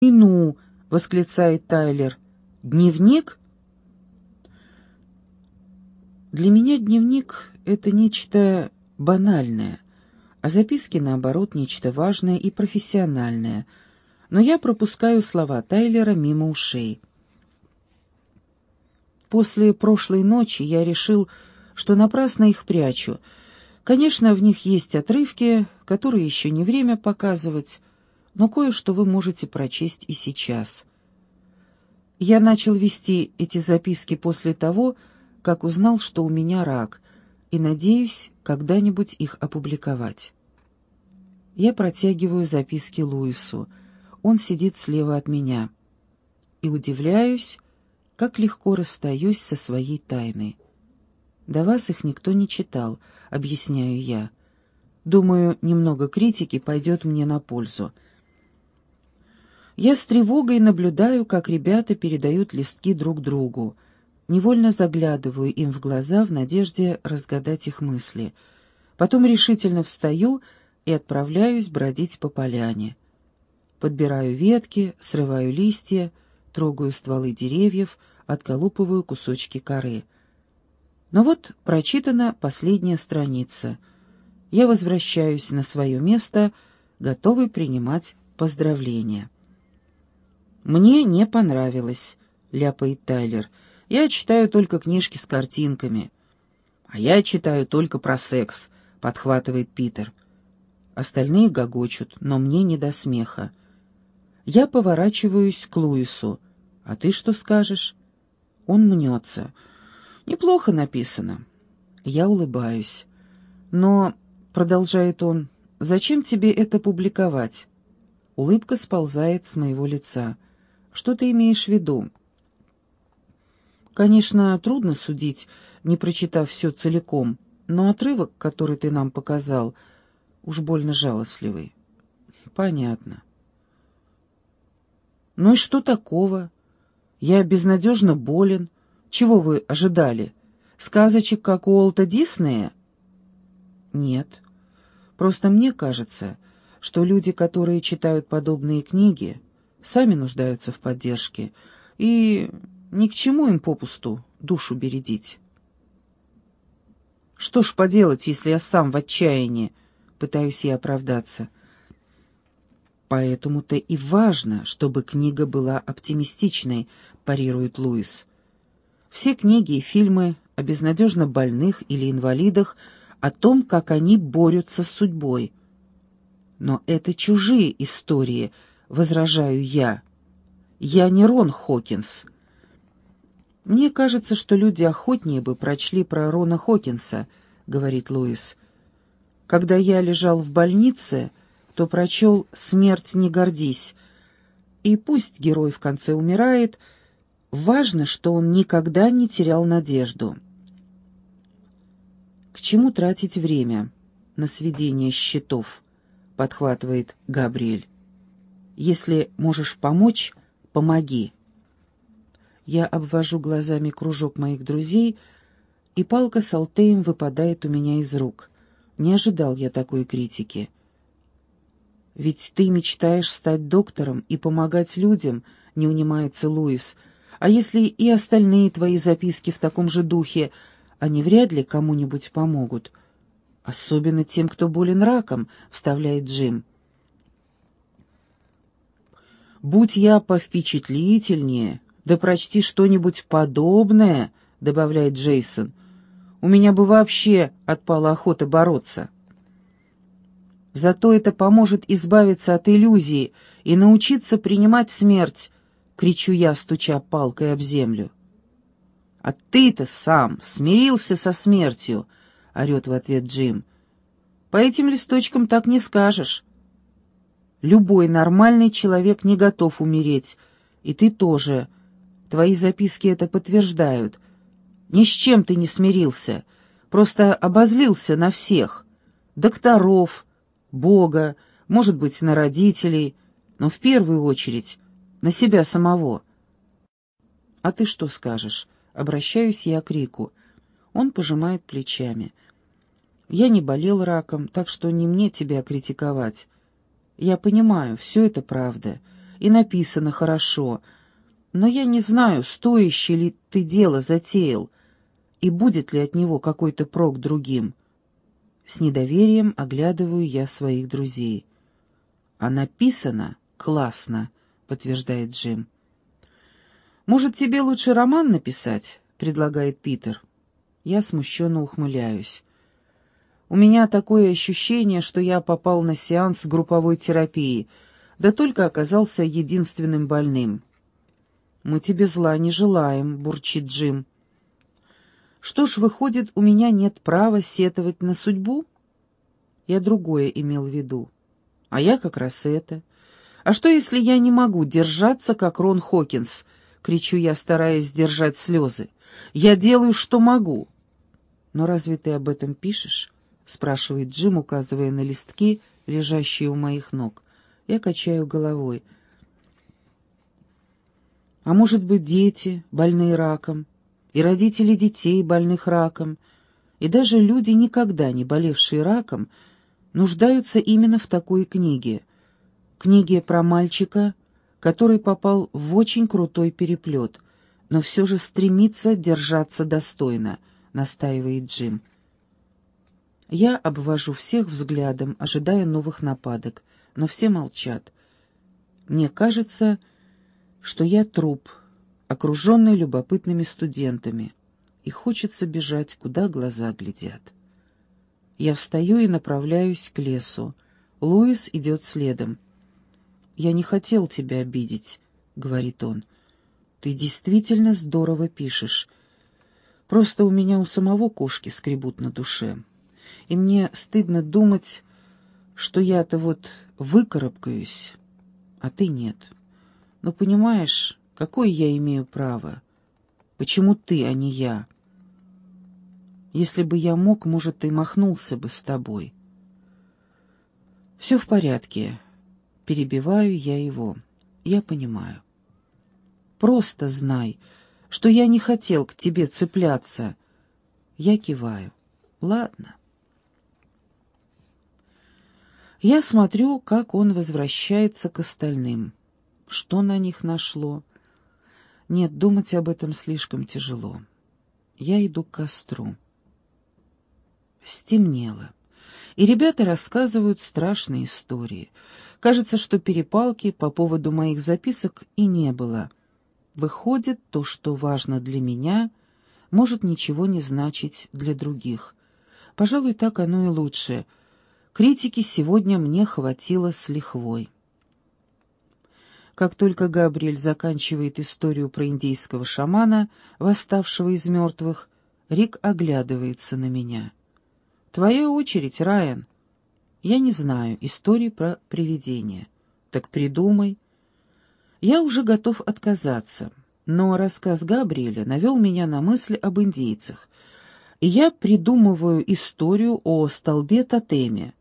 И ну!» — восклицает Тайлер. «Дневник?» Для меня дневник — это нечто банальное, а записки, наоборот, нечто важное и профессиональное. Но я пропускаю слова Тайлера мимо ушей. После прошлой ночи я решил, что напрасно их прячу. Конечно, в них есть отрывки, которые еще не время показывать, но кое-что вы можете прочесть и сейчас. Я начал вести эти записки после того, как узнал, что у меня рак, и надеюсь когда-нибудь их опубликовать. Я протягиваю записки Луису. Он сидит слева от меня. И удивляюсь, как легко расстаюсь со своей тайной. До вас их никто не читал, объясняю я. Думаю, немного критики пойдет мне на пользу. Я с тревогой наблюдаю, как ребята передают листки друг другу. Невольно заглядываю им в глаза в надежде разгадать их мысли. Потом решительно встаю и отправляюсь бродить по поляне. Подбираю ветки, срываю листья, трогаю стволы деревьев, отколупываю кусочки коры. Но вот прочитана последняя страница. Я возвращаюсь на свое место, готовый принимать поздравления. «Мне не понравилось», — ляпает Тайлер. «Я читаю только книжки с картинками». «А я читаю только про секс», — подхватывает Питер. Остальные гогочут, но мне не до смеха. Я поворачиваюсь к Луису. «А ты что скажешь?» Он мнется. «Неплохо написано». Я улыбаюсь. «Но», — продолжает он, — «зачем тебе это публиковать?» Улыбка сползает с моего лица. Что ты имеешь в виду? Конечно, трудно судить, не прочитав все целиком, но отрывок, который ты нам показал, уж больно жалостливый. Понятно. Ну и что такого? Я безнадежно болен. Чего вы ожидали? Сказочек, как у Уолта Диснея? Нет. Просто мне кажется, что люди, которые читают подобные книги, сами нуждаются в поддержке, и ни к чему им попусту душу бередить. Что ж поделать, если я сам в отчаянии, пытаюсь я оправдаться. Поэтому-то и важно, чтобы книга была оптимистичной, парирует Луис. Все книги и фильмы о безнадежно больных или инвалидах о том, как они борются с судьбой. Но это чужие истории — возражаю я. Я не Рон Хокинс. Мне кажется, что люди охотнее бы прочли про Рона Хокинса, говорит Луис. Когда я лежал в больнице, то прочел «Смерть не гордись». И пусть герой в конце умирает, важно, что он никогда не терял надежду. «К чему тратить время на сведение счетов?» — подхватывает Габриэль. Если можешь помочь, помоги. Я обвожу глазами кружок моих друзей, и палка с алтеем выпадает у меня из рук. Не ожидал я такой критики. «Ведь ты мечтаешь стать доктором и помогать людям», — не унимается Луис. «А если и остальные твои записки в таком же духе, они вряд ли кому-нибудь помогут. Особенно тем, кто болен раком», — вставляет Джим. «Будь я повпечатлительнее, да прочти что-нибудь подобное», — добавляет Джейсон, — «у меня бы вообще отпала охота бороться». «Зато это поможет избавиться от иллюзии и научиться принимать смерть», — кричу я, стуча палкой об землю. «А ты-то сам смирился со смертью», — орет в ответ Джим. «По этим листочкам так не скажешь». Любой нормальный человек не готов умереть, и ты тоже. Твои записки это подтверждают. Ни с чем ты не смирился, просто обозлился на всех. Докторов, Бога, может быть, на родителей, но в первую очередь на себя самого. «А ты что скажешь?» — обращаюсь я к Рику. Он пожимает плечами. «Я не болел раком, так что не мне тебя критиковать». Я понимаю, все это правда, и написано хорошо, но я не знаю, стоящее ли ты дело затеял, и будет ли от него какой-то прок другим. С недоверием оглядываю я своих друзей. А написано классно, подтверждает Джим. Может, тебе лучше роман написать? предлагает Питер. Я смущенно ухмыляюсь. У меня такое ощущение, что я попал на сеанс групповой терапии, да только оказался единственным больным. «Мы тебе зла не желаем», — бурчит Джим. «Что ж, выходит, у меня нет права сетовать на судьбу?» Я другое имел в виду. А я как раз это. А что, если я не могу держаться, как Рон Хокинс? Кричу я, стараясь сдержать слезы. Я делаю, что могу. Но разве ты об этом пишешь? Спрашивает Джим, указывая на листки, лежащие у моих ног. Я качаю головой. А может быть, дети, больные раком, и родители детей, больных раком, и даже люди, никогда не болевшие раком, нуждаются именно в такой книге. Книге про мальчика, который попал в очень крутой переплет, но все же стремится держаться достойно, настаивает Джим. Я обвожу всех взглядом, ожидая новых нападок, но все молчат. Мне кажется, что я труп, окруженный любопытными студентами, и хочется бежать, куда глаза глядят. Я встаю и направляюсь к лесу. Луис идет следом. «Я не хотел тебя обидеть», — говорит он. «Ты действительно здорово пишешь. Просто у меня у самого кошки скребут на душе» и мне стыдно думать, что я-то вот выкарабкаюсь, а ты нет. Но понимаешь, какое я имею право? Почему ты, а не я? Если бы я мог, может, и махнулся бы с тобой. Все в порядке. Перебиваю я его. Я понимаю. Просто знай, что я не хотел к тебе цепляться. Я киваю. Ладно. Я смотрю, как он возвращается к остальным. Что на них нашло? Нет, думать об этом слишком тяжело. Я иду к костру. Стемнело, и ребята рассказывают страшные истории. Кажется, что перепалки по поводу моих записок и не было. Выходит, то, что важно для меня, может ничего не значить для других. Пожалуй, так оно и лучше — Критики сегодня мне хватило с лихвой. Как только Габриэль заканчивает историю про индейского шамана, восставшего из мертвых, Рик оглядывается на меня. «Твоя очередь, Райан. Я не знаю истории про привидения. Так придумай». Я уже готов отказаться, но рассказ Габриэля навел меня на мысли об индейцах, и я придумываю историю о столбе-тотеме,